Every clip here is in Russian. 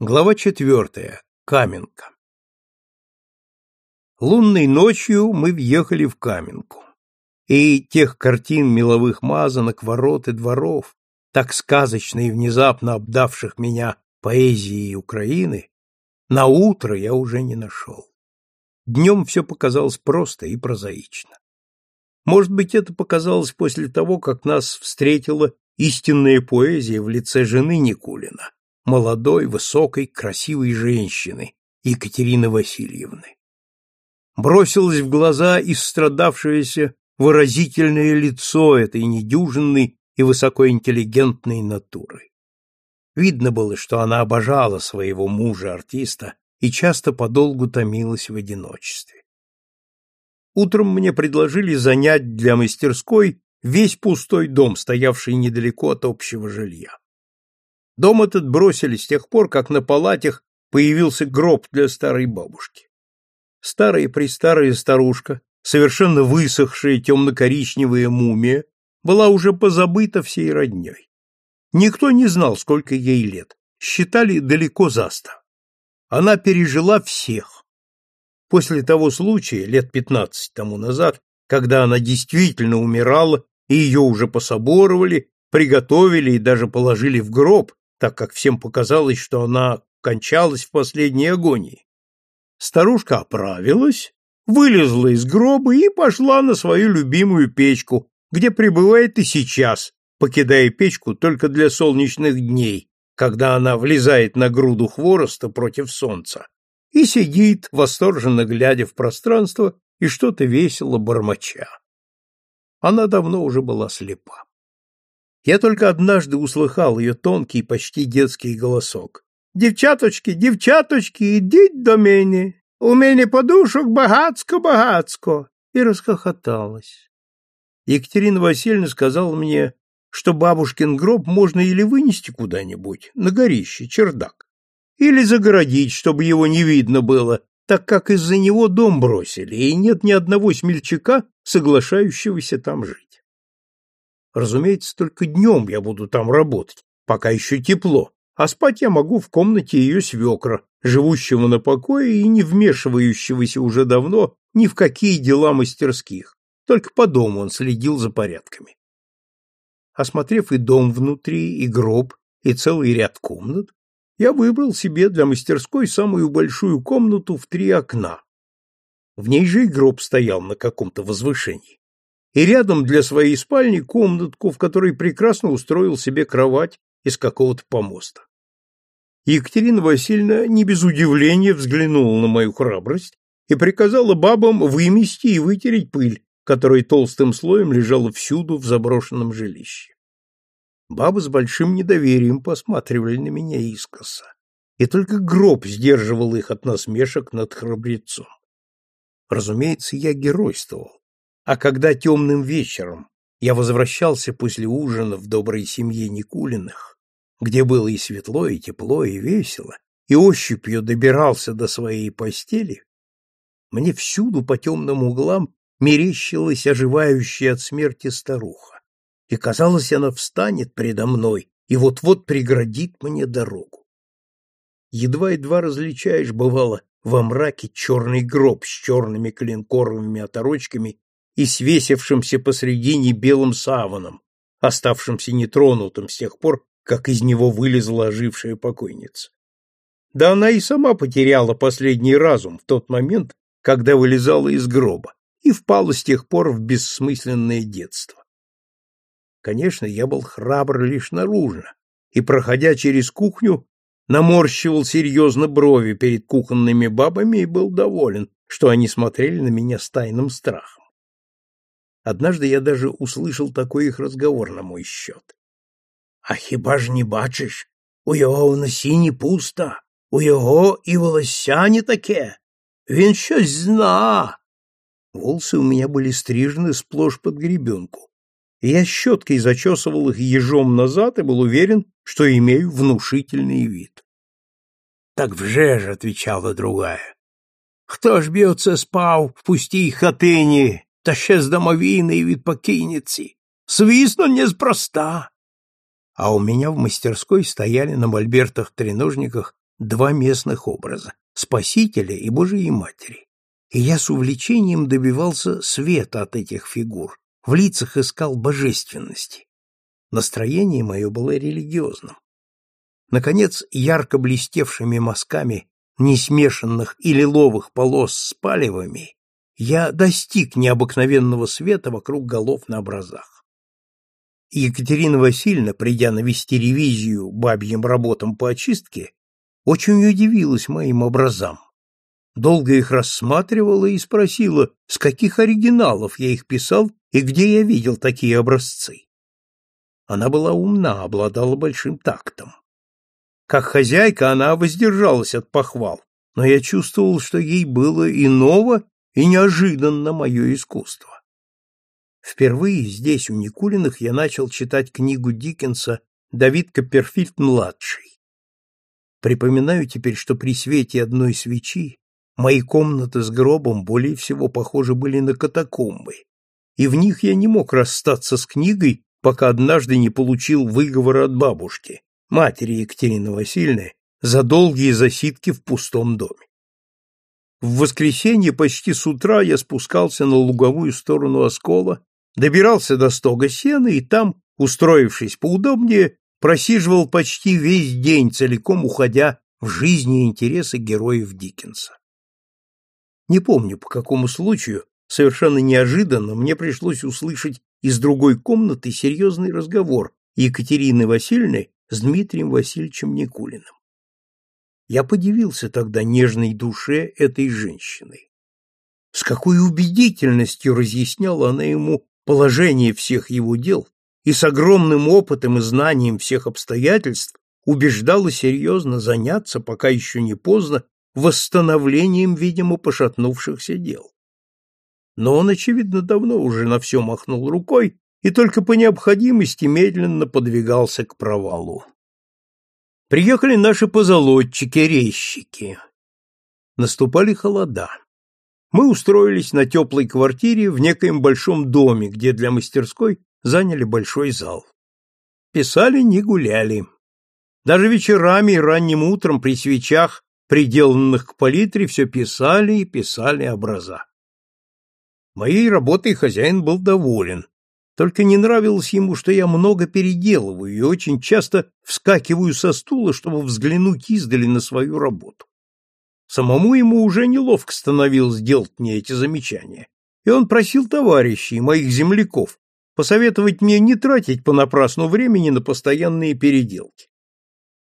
Глава четвертая. Каменка. Лунной ночью мы въехали в Каменку. И тех картин меловых мазанок, ворот и дворов, так сказочно и внезапно обдавших меня поэзией Украины, на утро я уже не нашел. Днем все показалось просто и прозаично. Может быть, это показалось после того, как нас встретила истинная поэзия в лице жены Никулина, молодой, высокой, красивой женщины, Екатерины Васильевны. Бросилось в глаза истрадавшееся выразительное лицо этой недюжинной и высокоинтеллигентной натуры. Видно было, что она обожала своего мужа-артиста и часто подолгу томилась в одиночестве. Утром мне предложили занять для мастерской весь пустой дом, стоявший недалеко от общего жилья. Дом этот бросили с тех пор, как на палатях появился гроб для старой бабушки. Старая-престарая старушка, совершенно высохшая темно-коричневая мумия, была уже позабыта всей родней. Никто не знал, сколько ей лет, считали далеко за сто. Она пережила всех. После того случая, лет пятнадцать тому назад, когда она действительно умирала, и ее уже пособоровали, приготовили и даже положили в гроб, так как всем показалось, что она кончалась в последней агонии. Старушка оправилась, вылезла из гроба и пошла на свою любимую печку, где пребывает и сейчас, покидая печку только для солнечных дней, когда она влезает на груду хвороста против солнца и сидит, восторженно глядя в пространство и что-то весело бормоча. Она давно уже была слепа. Я только однажды услыхал ее тонкий, почти детский голосок. «Дівчаточки, дівчаточки, ідіть до мене! У мене подушок багацько-багацько!» И расхохоталась. Екатерина Васильевна сказала мне, что бабушкин гроб можно или вынести куда-нибудь, на горище, чердак, или загородить, чтобы его не видно было, так как из-за него дом бросили, и нет ни одного смельчака, соглашающегося там жить. Разумеется, только днем я буду там работать, пока еще тепло, а спать я могу в комнате ее свекра, живущего на покое и не вмешивающегося уже давно ни в какие дела мастерских, только по дому он следил за порядками. Осмотрев и дом внутри, и гроб, и целый ряд комнат, я выбрал себе для мастерской самую большую комнату в три окна. В ней же и гроб стоял на каком-то возвышении и рядом для своей спальни комнатку, в которой прекрасно устроил себе кровать из какого-то помоста. Екатерина Васильевна не без удивления взглянула на мою храбрость и приказала бабам вымести и вытереть пыль, которая толстым слоем лежала всюду в заброшенном жилище. Бабы с большим недоверием посматривали на меня искоса, и только гроб сдерживал их от насмешек над храбрецом. Разумеется, я геройствовал а когда темным вечером я возвращался после ужина в доброй семье Никулиных, где было и светло, и тепло, и весело, и ощупью добирался до своей постели, мне всюду по темным углам мерещилась оживающая от смерти старуха, и казалось, она встанет предо мной и вот-вот преградит мне дорогу. Едва-едва различаешь, бывало, во мраке черный гроб с черными клинкоровыми оторочками и свесившимся посредине белым саваном, оставшимся нетронутым с тех пор, как из него вылезла ожившая покойница. Да она и сама потеряла последний разум в тот момент, когда вылезала из гроба, и впала с тех пор в бессмысленное детство. Конечно, я был храбр лишь наружно, и, проходя через кухню, наморщивал серьезно брови перед кухонными бабами и был доволен, что они смотрели на меня с тайным страхом. Однажды я даже услышал такой их разговор на мой счет. А хіба ж не бачиш? У його в носі не пусто, у його і волосся не таке. Він щось зна. Волосы у меня были стрижены сплошь под гребенку, и я щеткой зачесывал их ежом назад и был уверен, что имею внушительный вид. — Так вже ж, — отвечала другая. — Хто ж б'ється спав в пустій хатині, та ще з домовійної від покійниці. Звісно, неспроста. А у меня в мастерской стояли на мольбертах-треножниках два местных образа — Спасителя и Божией Матери. И я с увлечением добивался света от этих фигур, в лицах искал божественности. Настроение мое было религиозным. Наконец, ярко блестевшими мазками несмешанных и лиловых полос с палевами я достиг необыкновенного света вокруг голов на образах. Екатерина Васильевна, придя навести ревизию бабьим работам по очистке, очень удивилась моим образам. Долго их рассматривала и спросила, с каких оригиналов я их писал и где я видел такие образцы. Она была умна, обладала большим тактом. Как хозяйка она воздержалась от похвал, но я чувствовал, что ей было и ново, и неожиданно мое искусство. Впервые здесь, у Никулиных, я начал читать книгу Диккенса «Давид Копперфильд-младший». Припоминаю теперь, что при свете одной свечи мои комнаты с гробом более всего похожи были на катакомбы, и в них я не мог расстаться с книгой, пока однажды не получил выговор от бабушки, матери Екатерины Васильевны, за долгие засидки в пустом доме. В воскресенье почти с утра я спускался на луговую сторону оскола, добирался до стога сена и там, устроившись поудобнее, просиживал почти весь день, целиком уходя в жизни и интересы героев Диккенса. Не помню, по какому случаю, совершенно неожиданно мне пришлось услышать из другой комнаты серьезный разговор Екатерины Васильевны с Дмитрием Васильевичем Никулиным. Я подивился тогда нежной душе этой женщины. С какой убедительностью разъясняла она ему положение всех его дел и с огромным опытом и знанием всех обстоятельств убеждала серьезно заняться, пока еще не поздно, восстановлением, видимо, пошатнувшихся дел. Но он, очевидно, давно уже на все махнул рукой и только по необходимости медленно подвигался к провалу. Приехали наши позолотчики-резчики. Наступали холода. Мы устроились на теплой квартире в некоем большом доме, где для мастерской заняли большой зал. Писали, не гуляли. Даже вечерами и ранним утром при свечах, приделанных к палитре, все писали и писали образа. Моей работой хозяин был доволен, только не нравилось ему, что я много переделываю и очень часто вскакиваю со стула, чтобы взглянуть издали на свою работу. Самому ему уже неловко становилось делать мне эти замечания, и он просил товарищей, моих земляков, посоветовать мне не тратить понапрасну времени на постоянные переделки.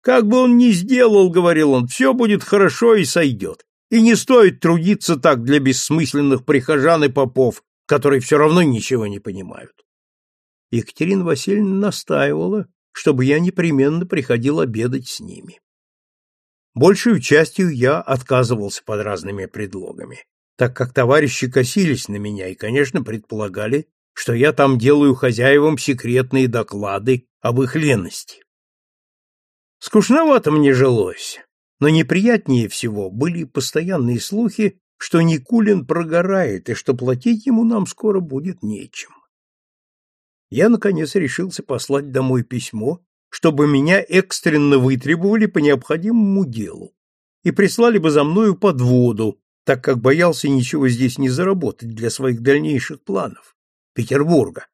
«Как бы он ни сделал, — говорил он, — все будет хорошо и сойдет, и не стоит трудиться так для бессмысленных прихожан и попов, которые все равно ничего не понимают. Екатерина Васильевна настаивала, чтобы я непременно приходил обедать с ними. Большую частью я отказывался под разными предлогами, так как товарищи косились на меня и, конечно, предполагали, что я там делаю хозяевам секретные доклады об их лености. Скучновато мне жилось, но неприятнее всего были постоянные слухи, что Никулин прогорает и что платить ему нам скоро будет нечем я, наконец, решился послать домой письмо, чтобы меня экстренно вытребовали по необходимому делу и прислали бы за мною подводу, так как боялся ничего здесь не заработать для своих дальнейших планов — Петербурга.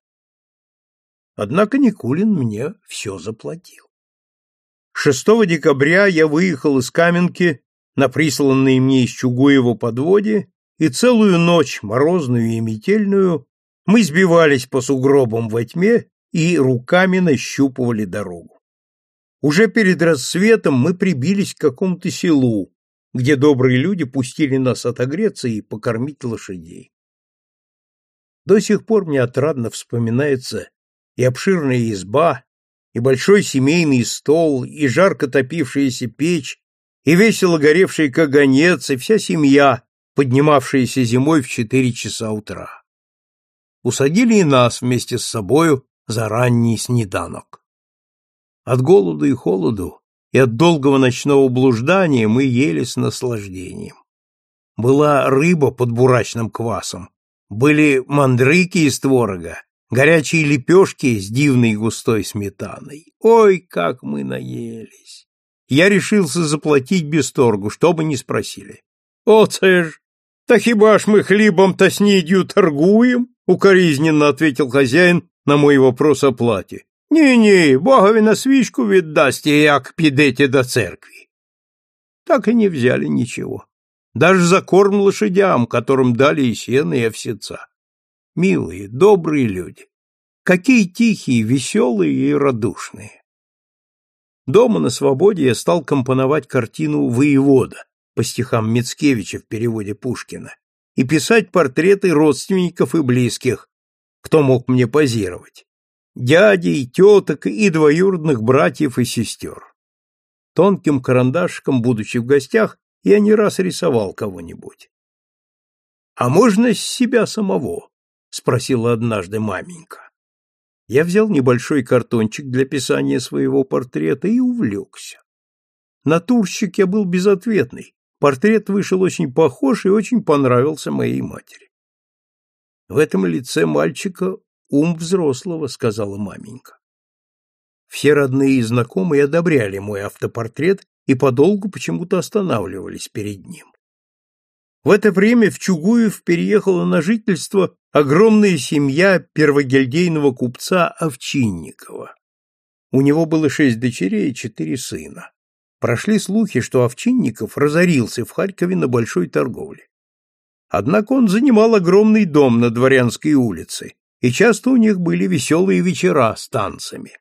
Однако Никулин мне все заплатил. 6 декабря я выехал из Каменки на присланной мне из Чугуева подводе и целую ночь, морозную и метельную, мы сбивались по сугробам во тьме и руками нащупывали дорогу. Уже перед рассветом мы прибились к какому-то селу, где добрые люди пустили нас отогреться и покормить лошадей. До сих пор мне отрадно вспоминается и обширная изба, и большой семейный стол, и жарко топившаяся печь, и весело горевший каганец, и вся семья, поднимавшаяся зимой в четыре часа утра усадили и нас вместе с собою за ранний снеданок. От голода и холоду и от долгого ночного блуждания мы ели с наслаждением. Была рыба под бурачным квасом, были мандрыки из творога, горячие лепешки с дивной густой сметаной. Ой, как мы наелись! я решился заплатить без торгу, что бы ни спросили. «Оце ж! Та хіба ж мы хлібом-то снідью торгуем?» — укоризненно ответил хозяин на мой вопрос о плате. «Ні-ні, богові на свічку віддасте, як підете до церкви». Так и не взяли ничего. Даже за корм лошадям, которым дали и сено, и овсеца. Милые, добрые люди. Какие тихие, веселые и радушные. Дома на свободе я стал компоновать картину «Воевода» по стихам Мицкевича в переводе Пушкина и писать портреты родственников и близких, кто мог мне позировать, дядей, теток и двоюродных братьев и сестер. Тонким карандашиком, будучи в гостях, я не раз рисовал кого-нибудь. — А можно с себя самого? — спросила однажды маменька. Я взял небольшой картончик для писания своего портрета и увлекся. Натурщик я был безответный, портрет вышел очень похож и очень понравился моей матери. В этом лице мальчика ум взрослого, сказала маменька. Все родные и знакомые одобряли мой автопортрет и подолгу почему-то останавливались перед ним. В это время в Чугуев переехала на жительство огромная семья первогильдейного купца Овчинникова. У него было шесть дочерей и четыре сына. Прошли слухи, что Овчинников разорился в Харькове на большой торговле. Однако он занимал огромный дом на Дворянской улице, и часто у них были веселые вечера с танцами.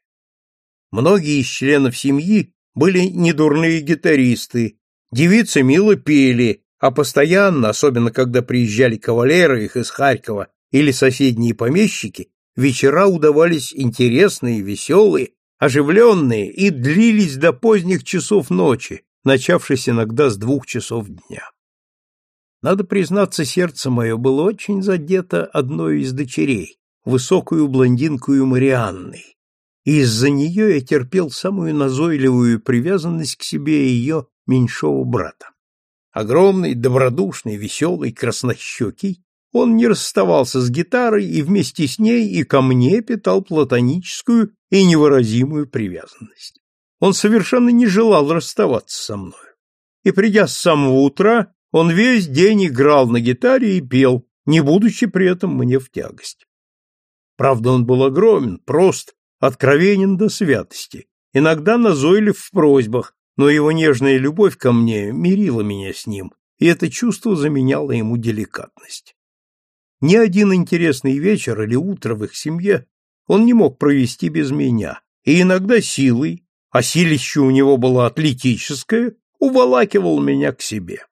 Многие из членов семьи были недурные гитаристы, девицы мило пели, а постоянно, особенно когда приезжали кавалеры их из Харькова или соседние помещики, вечера удавались интересные, веселые, оживленные и длились до поздних часов ночи, начавшись иногда с двух часов дня. Надо признаться, сердце мое было очень задето одной из дочерей, высокую блондинкую Марианной, и из-за нее я терпел самую назойливую привязанность к себе ее меньшого брата. Огромный, добродушный, веселый, краснощекий, он не расставался с гитарой и вместе с ней и ко мне питал платоническую и невыразимую привязанность. Он совершенно не желал расставаться со мной. И придя с самого утра, он весь день играл на гитаре и пел, не будучи при этом мне в тягость. Правда, он был огромен, прост, откровенен до святости, иногда назойлив в просьбах, но его нежная любовь ко мне мирила меня с ним, и это чувство заменяло ему деликатность. Ни один интересный вечер или утро в их семье он не мог провести без меня, и иногда силой, а силище у него было атлетическое, уволакивал меня к себе.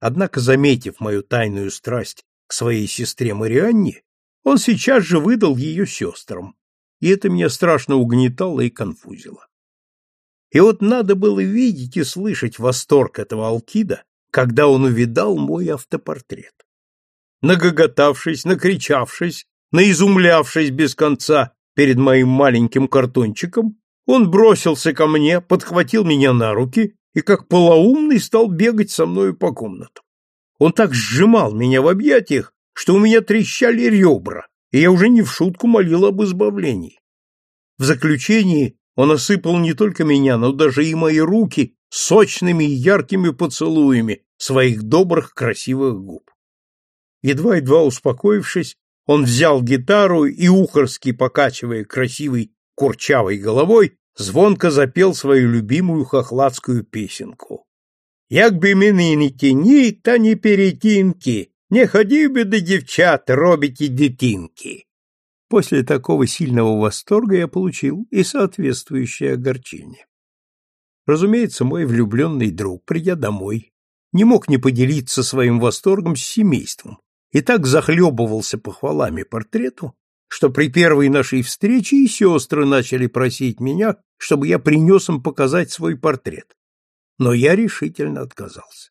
Однако, заметив мою тайную страсть к своей сестре Марианне, он сейчас же выдал ее сестрам, и это меня страшно угнетало и конфузило. И вот надо было видеть и слышать восторг этого Алкида, когда он увидал мой автопортрет. Нагоготавшись, накричавшись, наизумлявшись без конца перед моим маленьким картончиком, он бросился ко мне, подхватил меня на руки и, как полоумный, стал бегать со мною по комнатам. Он так сжимал меня в объятиях, что у меня трещали ребра, и я уже не в шутку молил об избавлении. В заключении он осыпал не только меня, но даже и мои руки сочными и яркими поцелуями своих добрых красивых губ. Едва-едва успокоившись, он взял гитару и, ухорски покачивая красивой курчавой головой, звонко запел свою любимую хохладскую песенку. «Як би мені не тіні, та не перетинки, не ходив бы до девчат, робите детинки. После такого сильного восторга я получил и соответствующее огорчение. Разумеется, мой влюбленный друг, придя домой, не мог не поделиться своим восторгом с семейством и так захлебывался похвалами портрету, что при первой нашей встрече и сестры начали просить меня, чтобы я принес им показать свой портрет. Но я решительно отказался.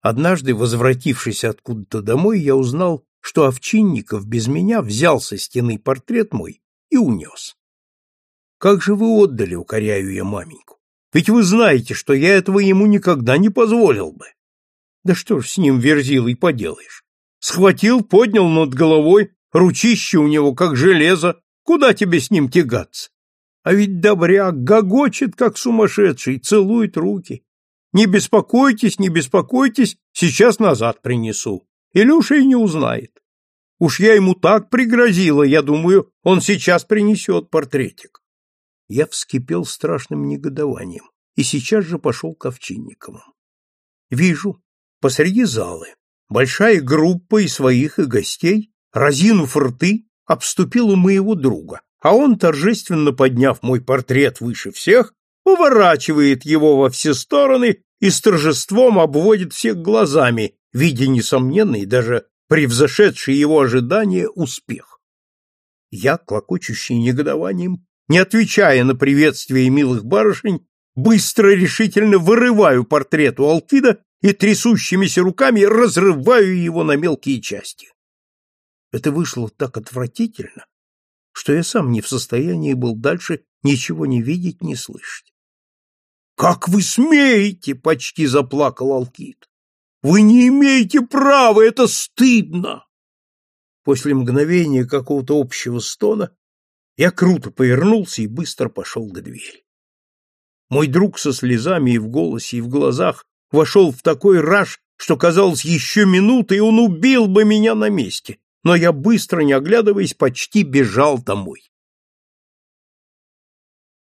Однажды, возвратившись откуда-то домой, я узнал, что Овчинников без меня взял со стены портрет мой и унес. «Как же вы отдали?» — укоряю я маменьку. «Ведь вы знаете, что я этого ему никогда не позволил бы». «Да что ж с ним, верзилой, поделаешь? Схватил, поднял над головой, ручище у него как железо. Куда тебе с ним тягаться? А ведь добряк гогочет, как сумасшедший, целует руки. Не беспокойтесь, не беспокойтесь, сейчас назад принесу. Илюша и не узнает. Уж я ему так пригрозила, я думаю, он сейчас принесет портретик. Я вскипел страшным негодованием и сейчас же пошел к Овчинниковым. Вижу, посреди залы большая группа и своих, и гостей, разинув рты, обступила моего друга, а он, торжественно подняв мой портрет выше всех, поворачивает его во все стороны и с торжеством обводит всех глазами, видя несомненный, даже превзошедший его ожидания, успех. Я, клокочущий негодованием, не отвечая на приветствие милых барышень, быстро решительно вырываю портрет у Алкида и трясущимися руками разрываю его на мелкие части. Это вышло так отвратительно, что я сам не в состоянии был дальше ничего не видеть, не слышать. «Как вы смеете!» — почти заплакал Алкид. «Вы не имеете права, это стыдно!» После мгновения какого-то общего стона я круто повернулся и быстро пошел к двери. Мой друг со слезами и в голосе, и в глазах вошел в такой раж, что, казалось, еще минуты, и он убил бы меня на месте, но я быстро, не оглядываясь, почти бежал домой.